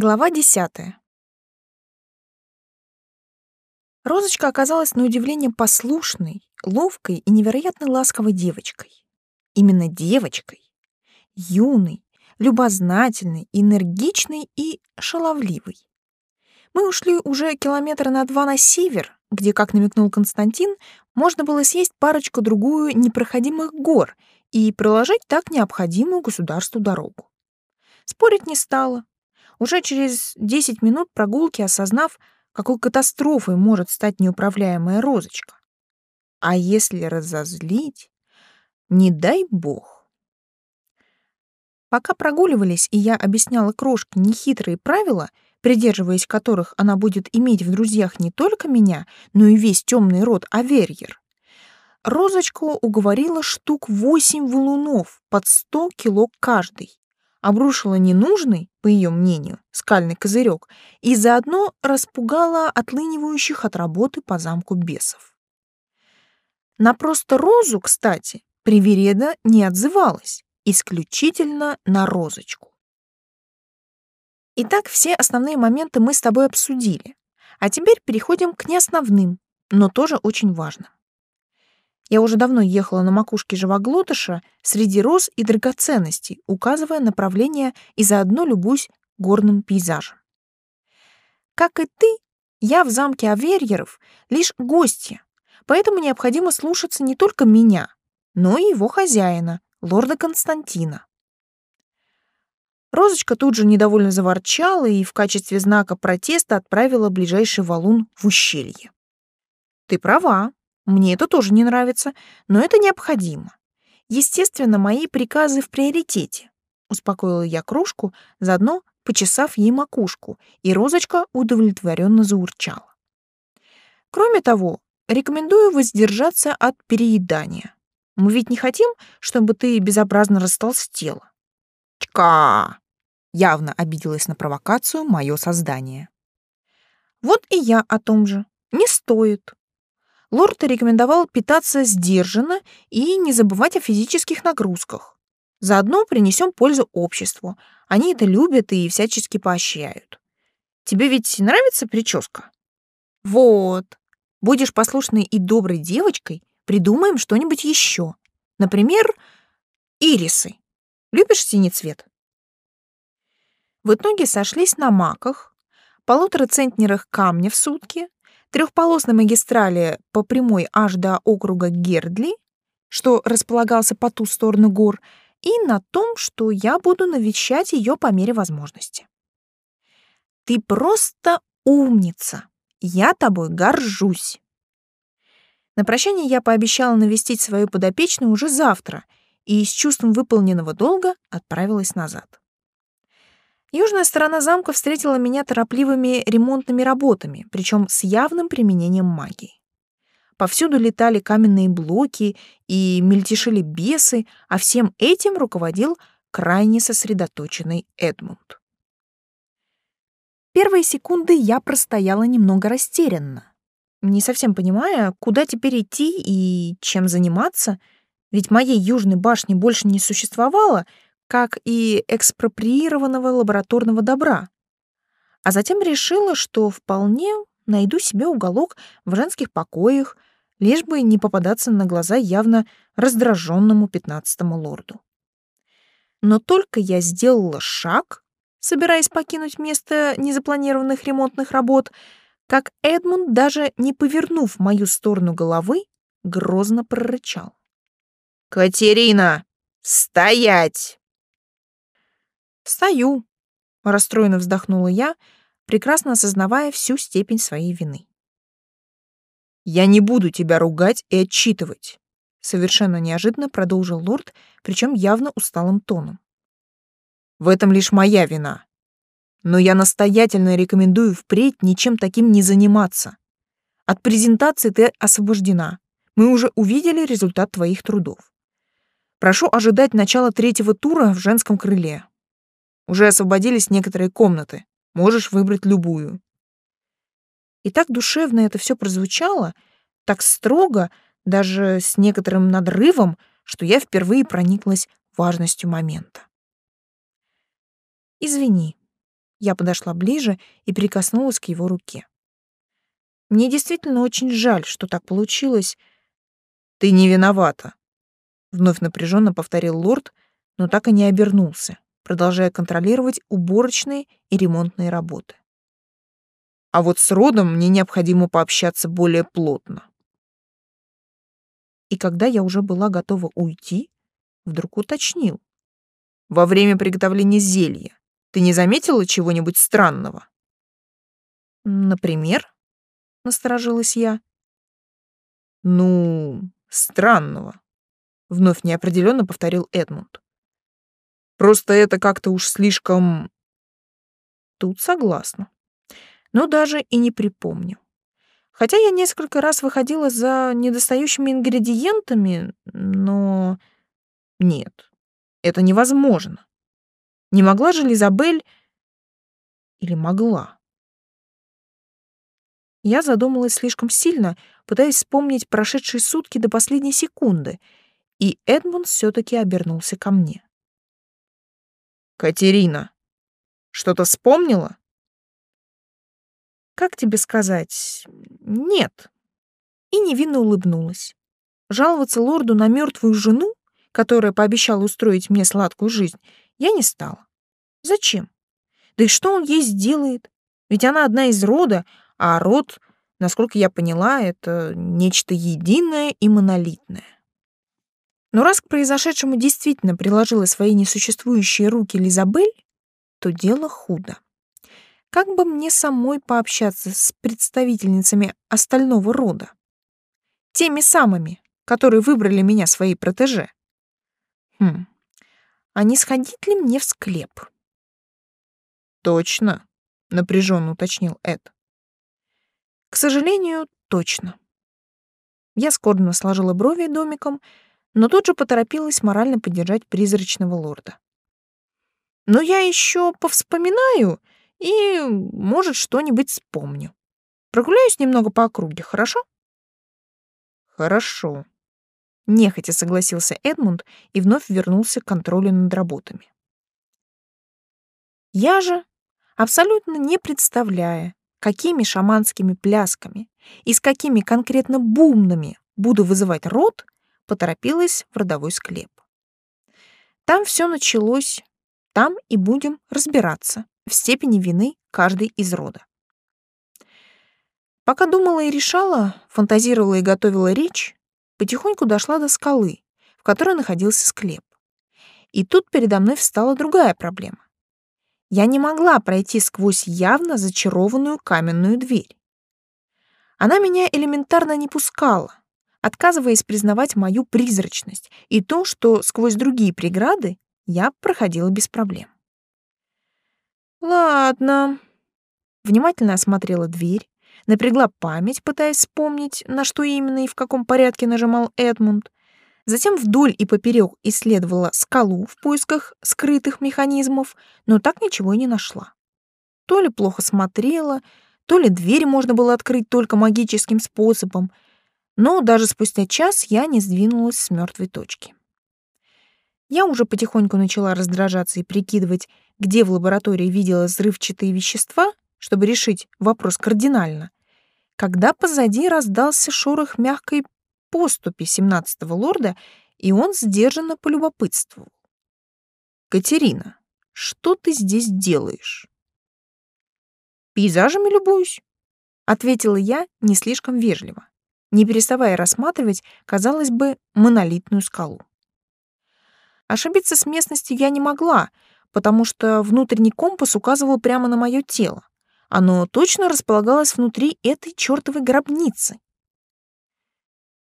Глава десятая. Розочка оказалась на удивление послушной, ловкой и невероятно ласковой девочкой. Именно девочкой. Юной, любознательной, энергичной и шаловливой. Мы ушли уже километра на два на север, где, как намекнул Константин, можно было съесть парочку-другую непроходимых гор и проложить так необходимую государству дорогу. Спорить не стала. Уже через 10 минут прогулки, осознав, какой катастрофой может стать неуправляемая розочка. А если разозлить, не дай бог. Пока прогуливались, и я объясняла крошке нехитрые правила, придерживаясь которых она будет иметь в друзьях не только меня, но и весь темный род Аверьер, Розочку уговорила штук восемь валунов под сто кило каждый, обрушила ненужный, по ее мнению, скальный козырек и заодно распугала отлынивающих от работы по замку бесов. На просто розу, кстати, привереда не отзывалась, исключительно на розочку. Итак, все основные моменты мы с тобой обсудили. А теперь переходим к неосновным, но тоже очень важным. Я уже давно ехала на макушке живоглотыша среди роз и драгоценностей, указывая направление и заодно любуюсь горным пейзажем. Как и ты, я в замке Аверьеров лишь гостья, поэтому необходимо слушаться не только меня, но и его хозяина, лорда Константина. Розочка тут же недовольно заворчала и в качестве знака протеста отправила ближайший валун в ущелье. Ты права, мне это тоже не нравится, но это необходимо. Естественно, мои приказы в приоритете. Успокоила я кружку, заодно почесав ей макушку, и розочка удовлетворенно заурчала. Кроме того, рекомендую воздержаться от переедания. Мы ведь не хотим, чтобы ты безобразно растолстела. Чка! Явно обиделась на провокацию мое создание. Вот и я о том же. Не стоит лорд рекомендовал питаться сдержанно и не забывать о физических нагрузках. Заодно принесем пользу обществу. Они это любят и всячески поощряют. Тебе ведь нравится прическа? Вот. Будешь послушной и доброй девочкой, придумаем что-нибудь еще. Например, ирисы. Любишь синий цвет? В итоге сошлись на маках, полутора центнерах камня в сутки, трехполосной магистрали по прямой аж до округа Гердли, что располагался по ту сторону гор, и на том, что я буду навещать ее по мере возможности. Ты просто умница. Я тобой горжусь. На прощание я пообещала навестить свою подопечную уже завтра и с чувством выполненного долга отправилась назад. Южная сторона замка встретила меня торопливыми ремонтными работами, причем с явным применением магии. Повсюду летали каменные блоки и мельтешили бесы, а всем этим руководил крайне сосредоточенный Эдмунд. Первые секунды я простояла немного растерянно, не совсем понимая, куда теперь идти и чем заниматься, ведь моей южной башни больше не существовало — как и экспроприированного лабораторного добра. А затем решила, что вполне найду себе уголок в женских покоях, лишь бы не попадаться на глаза явно раздраженному пятнадцатому лорду. Но только я сделала шаг, собираясь покинуть место незапланированных ремонтных работ, как Эдмунд, даже не повернув мою сторону головы, грозно прорычал. «Катерина, стоять!» «Стою», — расстроенно вздохнула я, прекрасно осознавая всю степень своей вины. «Я не буду тебя ругать и отчитывать», — совершенно неожиданно продолжил лорд, причем явно усталым тоном. «В этом лишь моя вина. Но я настоятельно рекомендую впредь ничем таким не заниматься. От презентации ты освобождена. Мы уже увидели результат твоих трудов. Прошу ожидать начала третьего тура в женском крыле. Уже освободились некоторые комнаты. Можешь выбрать любую. И так душевно это все прозвучало, так строго, даже с некоторым надрывом, что я впервые прониклась важностью момента. Извини. Я подошла ближе и прикоснулась к его руке. Мне действительно очень жаль, что так получилось. Ты не виновата, вновь напряженно повторил лорд, но так и не обернулся, продолжая контролировать уборочные и ремонтные работы. А вот с родом мне необходимо пообщаться более плотно. И когда я уже была готова уйти, вдруг уточнил. Во время приготовления зелья ты не заметила чего-нибудь странного? Например? Насторожилась я. Ну, странного. Вновь неопределенно повторил Эдмунд. Просто это как-то уж слишком... Тут согласна. Но даже и не припомню. Хотя я несколько раз выходила за недостающими ингредиентами, но... Нет, это невозможно. Не могла же Лизабель... Или могла? Я задумалась слишком сильно, пытаясь вспомнить прошедшие сутки до последней секунды, и Эдмунд все-таки обернулся ко мне. «Катерина, что-то вспомнила?» «Как тебе сказать? Нет». И невинно улыбнулась. Жаловаться лорду на мертвую жену, которая пообещала устроить мне сладкую жизнь, я не стала. Зачем? Да и что он ей сделает? Ведь она одна из рода, а род, насколько я поняла, это нечто единое и монолитное. Но раз к произошедшему действительно приложила свои несуществующие руки Лизабель, то дело худо. Как бы мне самой пообщаться с представительницами остального рода? Теми самыми, которые выбрали меня своей протеже. Хм, а не сходить ли мне в склеп? Точно, напряженно уточнил Эд. К сожалению, точно. Я скорбно сложила брови домиком, но тут же поторопилась морально поддержать призрачного лорда. Но я еще повспоминаю и, может, что-нибудь вспомню. Прогуляюсь немного по округе, хорошо? Хорошо. Нехотя согласился Эдмунд и вновь вернулся к контролю над работами. Я же, абсолютно не представляя, какими шаманскими плясками и с какими конкретно бумнами буду вызывать род, поторопилась в родовой склеп. Там все началось, там и будем разбираться в степени вины каждой из рода. Пока думала и решала, фантазировала и готовила речь, потихоньку дошла до скалы, в которой находился склеп. И тут передо мной встала другая проблема. Я не могла пройти сквозь явно зачарованную каменную дверь. Она меня элементарно не пускала, отказываясь признавать мою призрачность и то, что сквозь другие преграды я проходила без проблем. Ладно. Внимательно осмотрела дверь, напрягла память, пытаясь вспомнить, на что именно и в каком порядке нажимал Эдмунд. Затем вдоль и поперек исследовала скалу в поисках скрытых механизмов, но так ничего и не нашла. То ли плохо смотрела, то ли дверь можно было открыть только магическим способом, но даже спустя час я не сдвинулась с мертвой точки. Я уже потихоньку начала раздражаться и прикидывать, где в лаборатории видела взрывчатые вещества, чтобы решить вопрос кардинально, когда позади раздался шорох мягкой поступи семнадцатого лорда, и он сдержанно полюбопытствовал. «Катерина, что ты здесь делаешь?» «Пейзажами любуюсь», — ответила я не слишком вежливо, не переставая рассматривать, казалось бы, монолитную скалу. Ошибиться с местностью я не могла, потому что внутренний компас указывал прямо на мое тело. Оно точно располагалось внутри этой чертовой гробницы.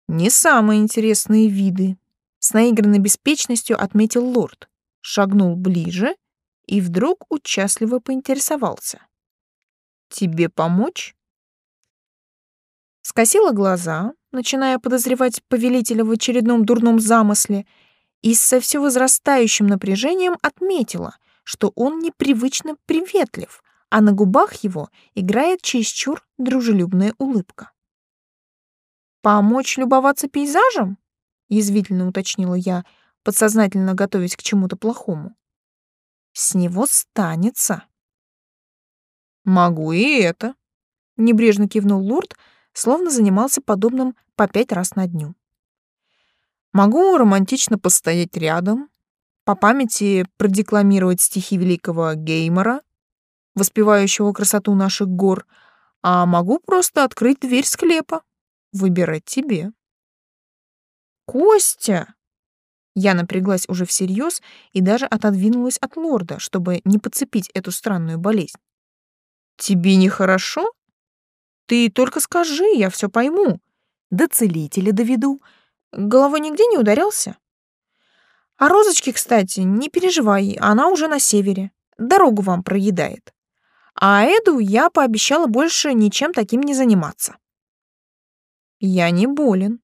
Не самые интересные виды, с наигранной беспечностью отметил лорд, шагнул ближе и вдруг участливо поинтересовался. Тебе помочь? Скосила глаза, начиная подозревать повелителя в очередном дурном замысле, и со все возрастающим напряжением отметила, что он непривычно приветлив, а на губах его играет чересчур дружелюбная улыбка. «Помочь любоваться пейзажем?» — язвительно уточнила я, подсознательно готовясь к чему-то плохому. «С него станется». Могу и это. Небрежно кивнул лорд, словно занимался подобным по пять раз на дню. Могу романтично постоять рядом, по памяти продекламировать стихи великого Геймера, воспевающего красоту наших гор, а могу просто открыть дверь склепа. Выбирать тебе. Костя! Я напряглась уже всерьез и даже отодвинулась от лорда, чтобы не подцепить эту странную болезнь. Тебе нехорошо? Ты только скажи, я все пойму. До целителя доведу. Головой нигде не ударялся? А розочки, кстати, не переживай, она уже на севере. Дорогу вам проедает. А Эду я пообещала больше ничем таким не заниматься. Я не болен,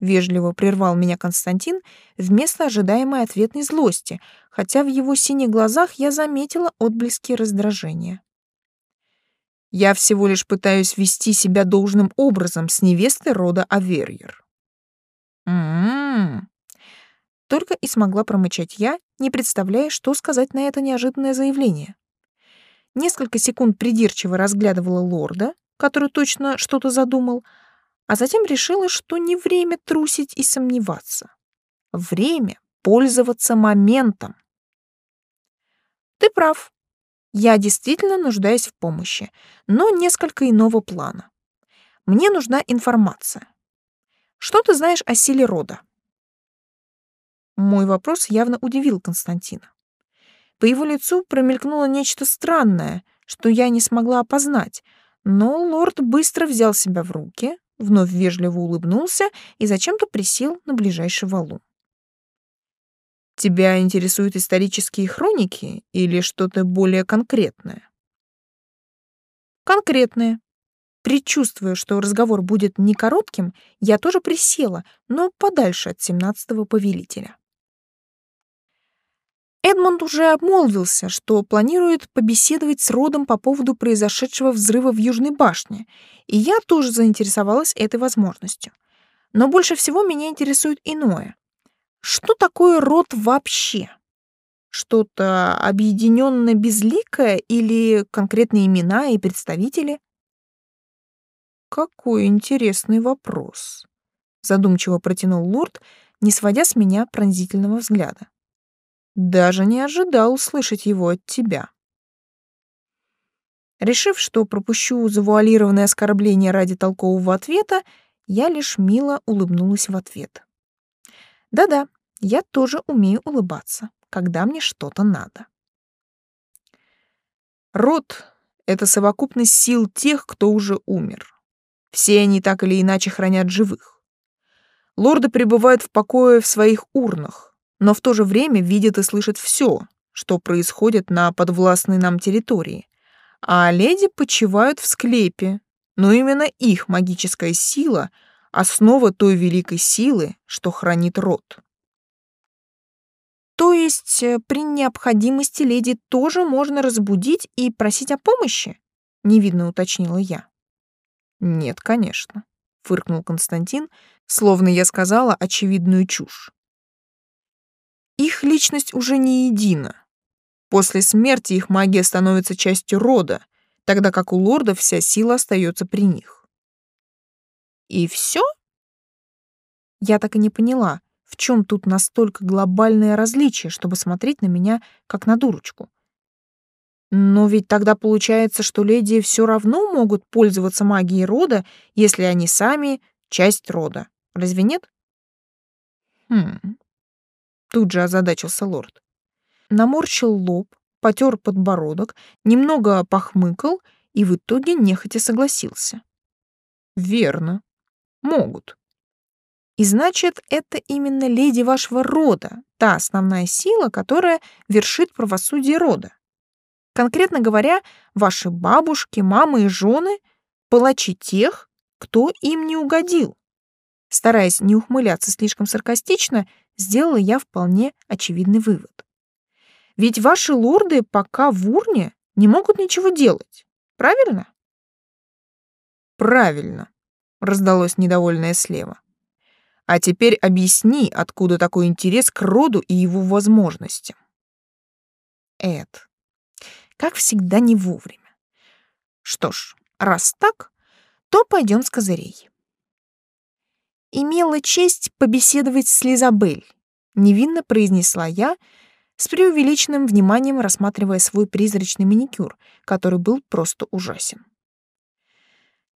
вежливо прервал меня Константин вместо ожидаемой ответной злости, хотя в его синих глазах я заметила отблески раздражения. Я всего лишь пытаюсь вести себя должным образом с невестой рода Аверьер. М-м. Только и смогла промычать я, не представляя, что сказать на это неожиданное заявление. Несколько секунд придирчиво разглядывала лорда, который точно что-то задумал, а затем решила, что не время трусить и сомневаться. Время пользоваться моментом. Ты прав. Я действительно нуждаюсь в помощи, но несколько иного плана. Мне нужна информация. Что ты знаешь о силе рода? Мой вопрос явно удивил Константина. По его лицу промелькнуло нечто странное, что я не смогла опознать, но лорд быстро взял себя в руки, вновь вежливо улыбнулся и зачем-то присел на ближайший валун. Тебя интересуют исторические хроники или что-то более конкретное? Конкретное. Предчувствуя, что разговор будет не коротким, я тоже присела, но подальше от семнадцатого повелителя. Эдмонд уже обмолвился, что планирует побеседовать с родом по поводу произошедшего взрыва в Южной башне, и я тоже заинтересовалась этой возможностью. Но больше всего меня интересует иное. Что такое род вообще? Что-то объединенно безликое или конкретные имена и представители? Какой интересный вопрос, задумчиво протянул лорд, не сводя с меня пронзительного взгляда. Даже не ожидал услышать его от тебя. Решив, что пропущу завуалированное оскорбление ради толкового ответа, я лишь мило улыбнулась в ответ. Да-да, я тоже умею улыбаться, когда мне что-то надо. Род — это совокупность сил тех, кто уже умер. Все они так или иначе хранят живых. Лорды пребывают в покое в своих урнах, но в то же время видят и слышат все, что происходит на подвластной нам территории. А леди почивают в склепе, но именно их магическая сила — основа той великой силы, что хранит род. То есть э, при необходимости леди тоже можно разбудить и просить о помощи? Невидно уточнила я. Нет, конечно, фыркнул Константин, словно я сказала очевидную чушь. Их личность уже не едина. После смерти их магия становится частью рода, тогда как у лорда вся сила остается при них. И все? Я так и не поняла, в чем тут настолько глобальное различие, чтобы смотреть на меня как на дурочку. Но ведь тогда получается, что леди все равно могут пользоваться магией рода, если они сами часть рода. Разве нет? Хм, Тут же озадачился лорд. Наморщил лоб, потер подбородок, немного похмыкал и в итоге нехотя согласился. Верно. Могут. И значит, это именно леди вашего рода, та основная сила, которая вершит правосудие рода. Конкретно говоря, ваши бабушки, мамы и жены — палачи тех, кто им не угодил. Стараясь не ухмыляться слишком саркастично, сделала я вполне очевидный вывод. Ведь ваши лорды пока в урне не могут ничего делать, правильно? Правильно, раздалось недовольное слева. А теперь объясни, откуда такой интерес к роду и его возможностям. Эд, как всегда не вовремя. Что ж, раз так, то пойдем с козырей. Имела честь побеседовать с Лизабель, невинно произнесла я, с преувеличенным вниманием рассматривая свой призрачный маникюр, который был просто ужасен.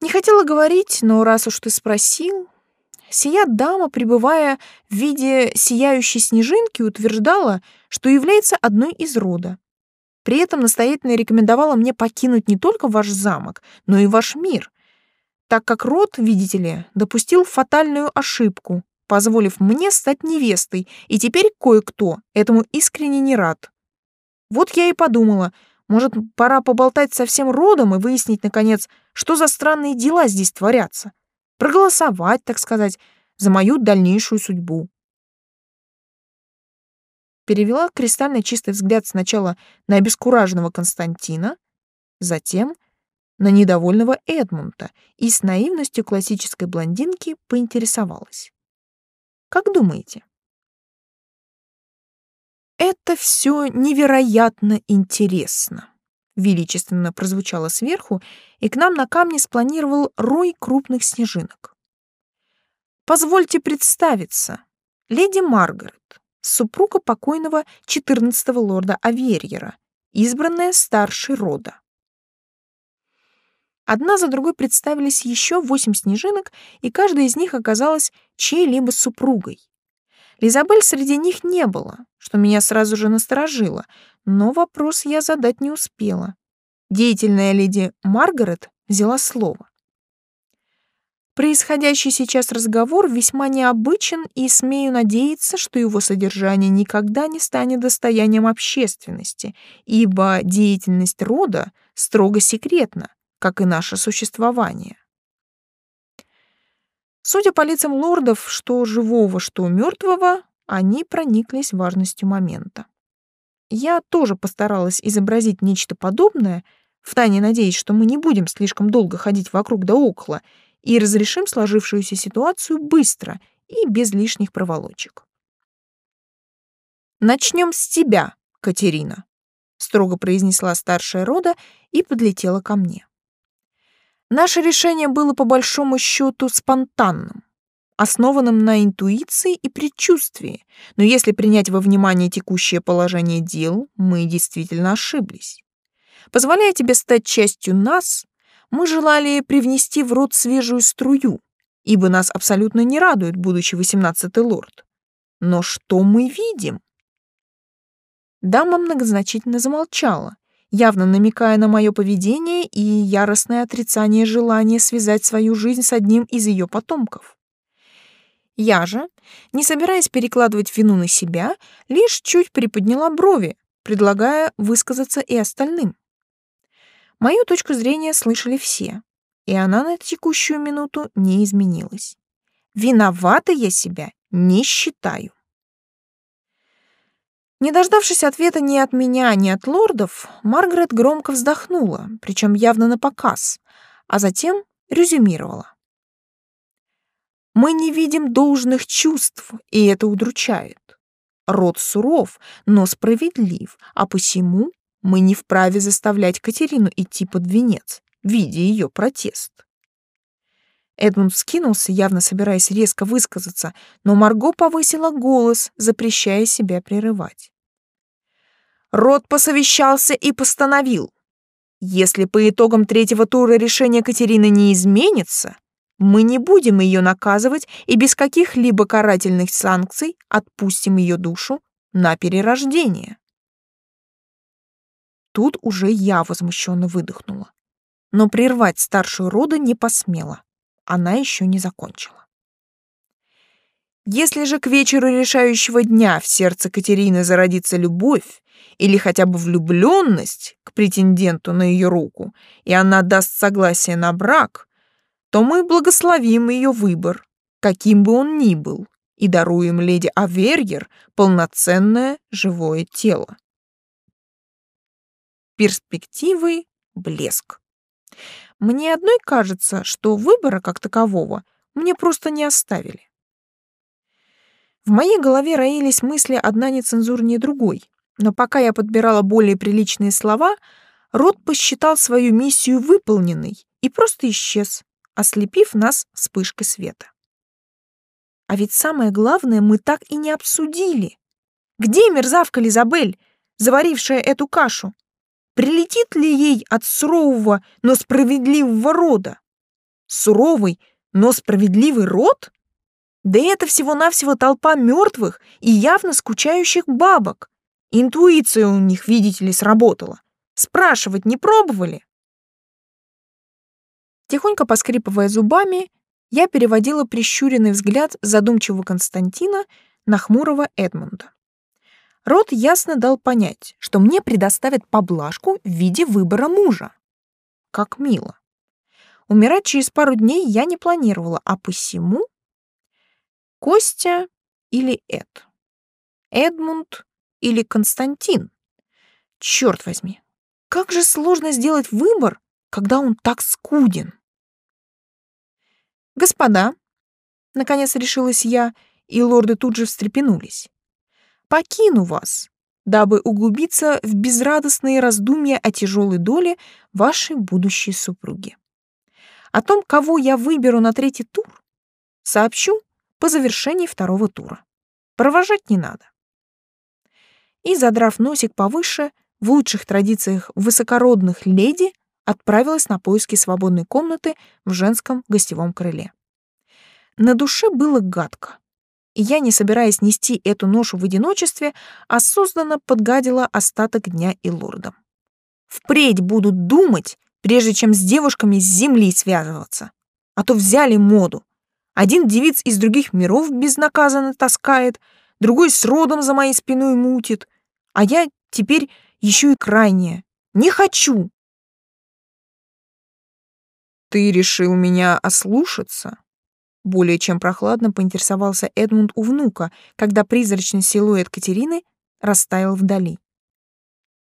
Не хотела говорить, но раз уж ты спросил, сия дама, пребывая в виде сияющей снежинки, утверждала, что является одной из рода. При этом настоятельно рекомендовала мне покинуть не только ваш замок, но и ваш мир, так как род, видите ли, допустил фатальную ошибку, позволив мне стать невестой, и теперь кое-кто этому искренне не рад. Вот я и подумала, может, пора поболтать со всем родом и выяснить, наконец, что за странные дела здесь творятся. Проголосовать, так сказать, за мою дальнейшую судьбу. Перевела кристально чистый взгляд сначала на обескураженного Константина, затем на недовольного Эдмунда и с наивностью классической блондинки поинтересовалась. Как думаете? Это все невероятно интересно. Величественно прозвучало сверху, и к нам на камне спланировал рой крупных снежинок. Позвольте представиться. Леди Маргарет, супруга покойного 14-го лорда Аверьера, избранная старшей рода. Одна за другой представились еще восемь снежинок, и каждая из них оказалась чьей-либо супругой. Лизабель среди них не было, что меня сразу же насторожило, но вопрос я задать не успела. Деятельная леди Маргарет взяла слово. Происходящий сейчас разговор весьма необычен, и смею надеяться, что его содержание никогда не станет достоянием общественности, ибо деятельность рода строго секретна, как и наше существование. Судя по лицам лордов, что живого, что мертвого, они прониклись важностью момента. Я тоже постаралась изобразить нечто подобное, втайне надеясь, что мы не будем слишком долго ходить вокруг да около и разрешим сложившуюся ситуацию быстро и без лишних проволочек. Начнем с тебя, Катерина, строго произнесла старшая рода и подлетела ко мне. Наше решение было по большому счету спонтанным, основанным на интуиции и предчувствии, но если принять во внимание текущее положение дел, мы действительно ошиблись. Позволяя тебе стать частью нас, мы желали привнести в род свежую струю, ибо нас абсолютно не радует будущий восемнадцатый лорд. Но что мы видим? Дама многозначительно замолчала, явно намекая на мое поведение и яростное отрицание желания связать свою жизнь с одним из ее потомков. Я же, не собираясь перекладывать вину на себя, лишь чуть приподняла брови, предлагая высказаться и остальным. Мою точку зрения слышали все, и она на текущую минуту не изменилась. Виновата я себя не считаю. Не дождавшись ответа ни от меня, ни от лордов, Маргарет громко вздохнула, причем явно на показ, а затем резюмировала. «Мы не видим должных чувств, и это удручает. Род суров, но справедлив, а посему мы не вправе заставлять Катерину идти под венец, видя ее протест. Эдмунд вскинулся, явно собираясь резко высказаться, но Марго повысила голос, запрещая себя прерывать. Род посовещался и постановил, если по итогам третьего тура решение Катерины не изменится, мы не будем ее наказывать и без каких-либо карательных санкций отпустим ее душу на перерождение. Тут уже я возмущенно выдохнула, но прервать старшую рода не посмела она еще не закончила. Если же к вечеру решающего дня в сердце Катерины зародится любовь или хотя бы влюбленность к претенденту на ее руку, и она даст согласие на брак, то мы благословим ее выбор, каким бы он ни был, и даруем леди Аверьер полноценное живое тело. Перспективы — блеск. Мне одной кажется, что выбора как такового мне просто не оставили. В моей голове роились мысли одна нецензурнее другой, но пока я подбирала более приличные слова, Рот посчитал свою миссию выполненной и просто исчез, ослепив нас вспышкой света. А ведь самое главное мы так и не обсудили. Где мерзавка Лизабель, заварившая эту кашу? Прилетит ли ей от сурового, но справедливого рода? Суровый, но справедливый род? Да это всего-навсего толпа мертвых и явно скучающих бабок. Интуиция у них, видите ли, сработала. Спрашивать не пробовали? Тихонько поскрипывая зубами, я переводила прищуренный взгляд задумчивого Константина на хмурого Эдмунда. Рот ясно дал понять, что мне предоставят поблажку в виде выбора мужа. Как мило. Умирать через пару дней я не планировала, а посему... Костя или Эд? Эдмунд или Константин? Черт возьми, как же сложно сделать выбор, когда он так скуден. «Господа», — наконец решилась я, и лорды тут же встрепенулись, «покину вас, дабы углубиться в безрадостные раздумья о тяжелой доле вашей будущей супруги. О том, кого я выберу на третий тур, сообщу по завершении второго тура. Провожать не надо». И, задрав носик повыше, в лучших традициях высокородных леди, отправилась на поиски свободной комнаты в женском гостевом крыле. На душе было гадко, и я, не собираясь нести эту ношу в одиночестве, осознанно подгадила остаток дня и лордам. Впредь будут думать, прежде чем с девушками с земли связываться. А то взяли моду. Один девиц из других миров безнаказанно таскает, другой с родом за моей спиной мутит, а я теперь еще и крайняя. Не хочу. «Ты решил меня ослушаться?» Более чем прохладно поинтересовался Эдмунд у внука, когда призрачный силуэт Катерины растаял вдали.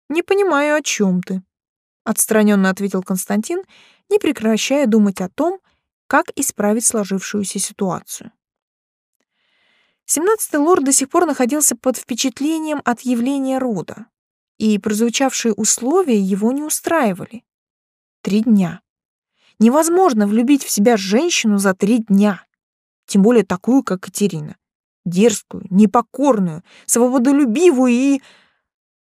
«Не понимаю, о чем ты», — отстраненно ответил Константин, не прекращая думать о том, как исправить сложившуюся ситуацию. Семнадцатый лорд до сих пор находился под впечатлением от явления рода, и прозвучавшие условия его не устраивали. Три дня. Невозможно влюбить в себя женщину за три дня. Тем более такую, как Катерина. Дерзкую, непокорную, свободолюбивую и...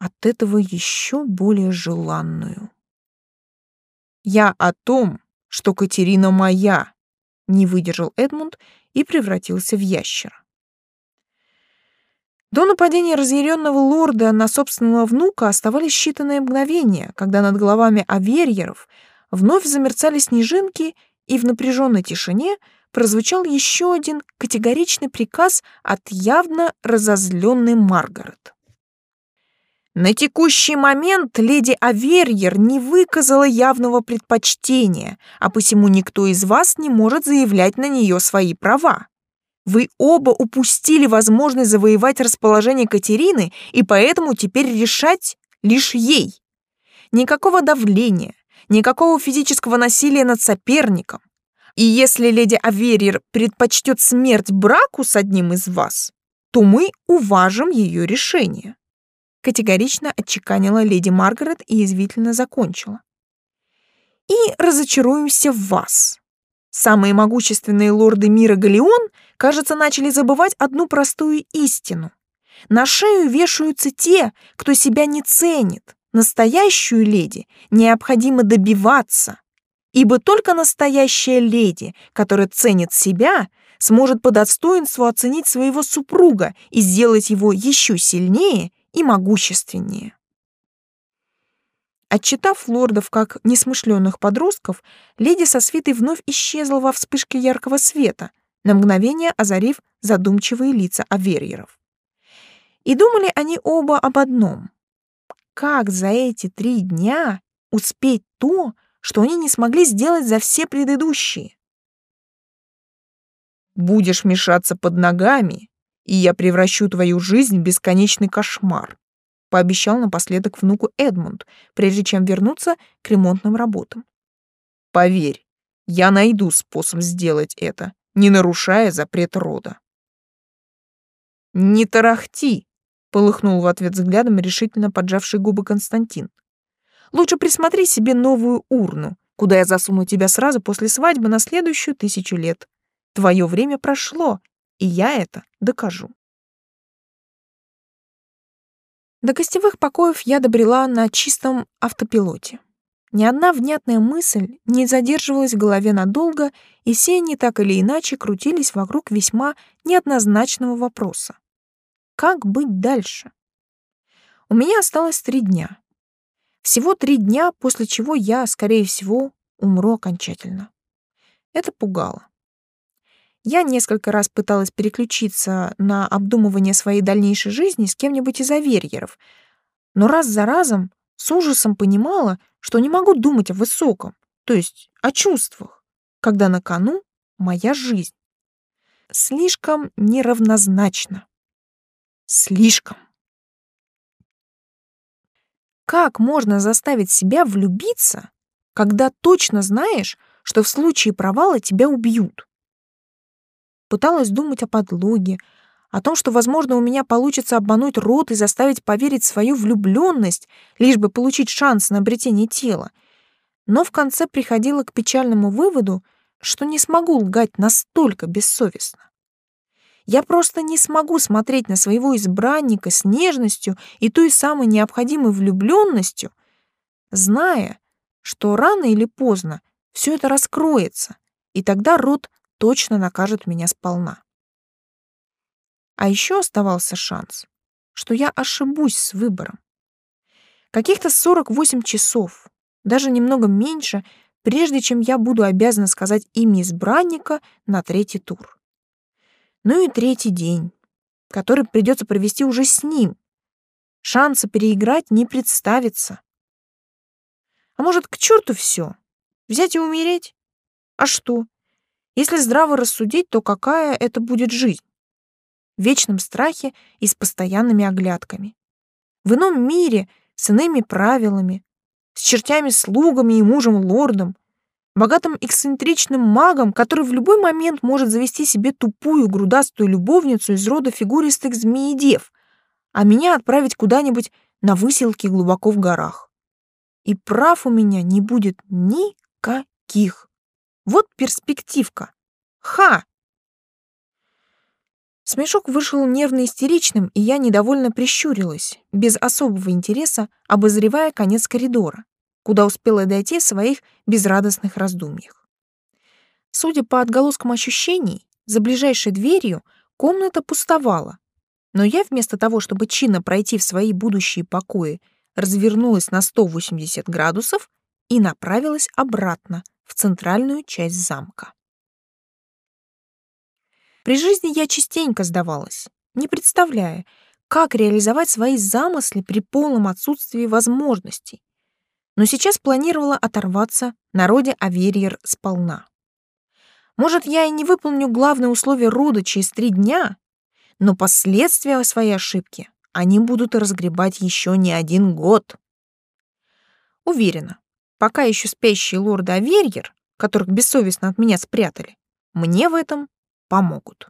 От этого еще более желанную. «Я о том, что Катерина моя», — не выдержал Эдмунд и превратился в ящера. До нападения разъяренного лорда на собственного внука оставались считанные мгновения, когда над головами аверьеров Вновь замерцали снежинки, и в напряженной тишине прозвучал еще один категоричный приказ от явно разозленной Маргарет. На текущий момент леди Аверьер не выказала явного предпочтения, а посему никто из вас не может заявлять на нее свои права. Вы оба упустили возможность завоевать расположение Катерины, и поэтому теперь решать лишь ей. Никакого давления, никакого физического насилия над соперником. И если леди Аверьер предпочтет смерть браку с одним из вас, то мы уважим ее решение. Категорично отчеканила леди Маргарет и извительно закончила. И разочаруемся в вас. Самые могущественные лорды мира Галеон, кажется, начали забывать одну простую истину. На шею вешаются те, кто себя не ценит, Настоящую леди необходимо добиваться, ибо только настоящая леди, которая ценит себя, сможет по достоинству оценить своего супруга и сделать его еще сильнее и могущественнее. Отчитав лордов как несмышленных подростков, леди со свитой вновь исчезла во вспышке яркого света, на мгновение озарив задумчивые лица аверьеров. И думали они оба об одном — как за эти три дня успеть то, что они не смогли сделать за все предыдущие? Будешь мешаться под ногами, и я превращу твою жизнь в бесконечный кошмар, пообещал напоследок внуку Эдмунд, прежде чем вернуться к ремонтным работам. Поверь, я найду способ сделать это, не нарушая запрет рода. Не тарахти, полыхнул в ответ взглядом решительно поджавший губы Константин. Лучше присмотри себе новую урну, куда я засуну тебя сразу после свадьбы на следующую тысячу лет. Твое время прошло, и я это докажу. До гостевых покоев я добрела на чистом автопилоте. Ни одна внятная мысль не задерживалась в голове надолго, и все они так или иначе крутились вокруг весьма неоднозначного вопроса. Как быть дальше? У меня осталось три дня. Всего три дня, после чего я, скорее всего, умру окончательно. Это пугало. Я несколько раз пыталась переключиться на обдумывание своей дальнейшей жизни с кем-нибудь из аверьеров, но раз за разом с ужасом понимала, что не могу думать о высоком, то есть о чувствах, когда на кону моя жизнь. Слишком неравнозначно. Слишком. Как можно заставить себя влюбиться, когда точно знаешь, что в случае провала тебя убьют? Пыталась думать о подлоге, о том, что, возможно, у меня получится обмануть рот и заставить поверить свою влюбленность, лишь бы получить шанс на обретение тела. Но в конце приходила к печальному выводу, что не смогу лгать настолько бессовестно. Я просто не смогу смотреть на своего избранника с нежностью и той самой необходимой влюбленностью, зная, что рано или поздно все это раскроется, и тогда род точно накажет меня сполна. А еще оставался шанс, что я ошибусь с выбором. Каких-то 48 часов, даже немного меньше, прежде чем я буду обязана сказать имя избранника на третий тур. Ну и третий день, который придется провести уже с ним. Шанса переиграть не представится. А может, к черту все? Взять и умереть? А что? Если здраво рассудить, то какая это будет жизнь? в вечном страхе и с постоянными оглядками. В ином мире с иными правилами, с чертями-слугами и мужем-лордом, богатым эксцентричным магом, который в любой момент может завести себе тупую грудастую любовницу из рода фигуристых змеедев, а меня отправить куда-нибудь на выселки глубоко в горах. И прав у меня не будет никаких. Вот перспективка. Ха! Смешок вышел нервно-истеричным, и я недовольно прищурилась, без особого интереса, обозревая конец коридора, куда успела дойти в своих безрадостных раздумьях. Судя по отголоскам ощущений, за ближайшей дверью комната пустовала, но я вместо того, чтобы чинно пройти в свои будущие покои, развернулась на 180 градусов и направилась обратно в центральную часть замка. При жизни я частенько сдавалась, не представляя, как реализовать свои замыслы при полном отсутствии возможностей. Но сейчас планировала оторваться на роде Аверьер сполна. Может, я и не выполню главное условие рода через три дня, но последствия своей ошибки они будут разгребать еще не один год. Уверена, пока еще спящие лорды Аверьер, которых бессовестно от меня спрятали, мне в этом помогут.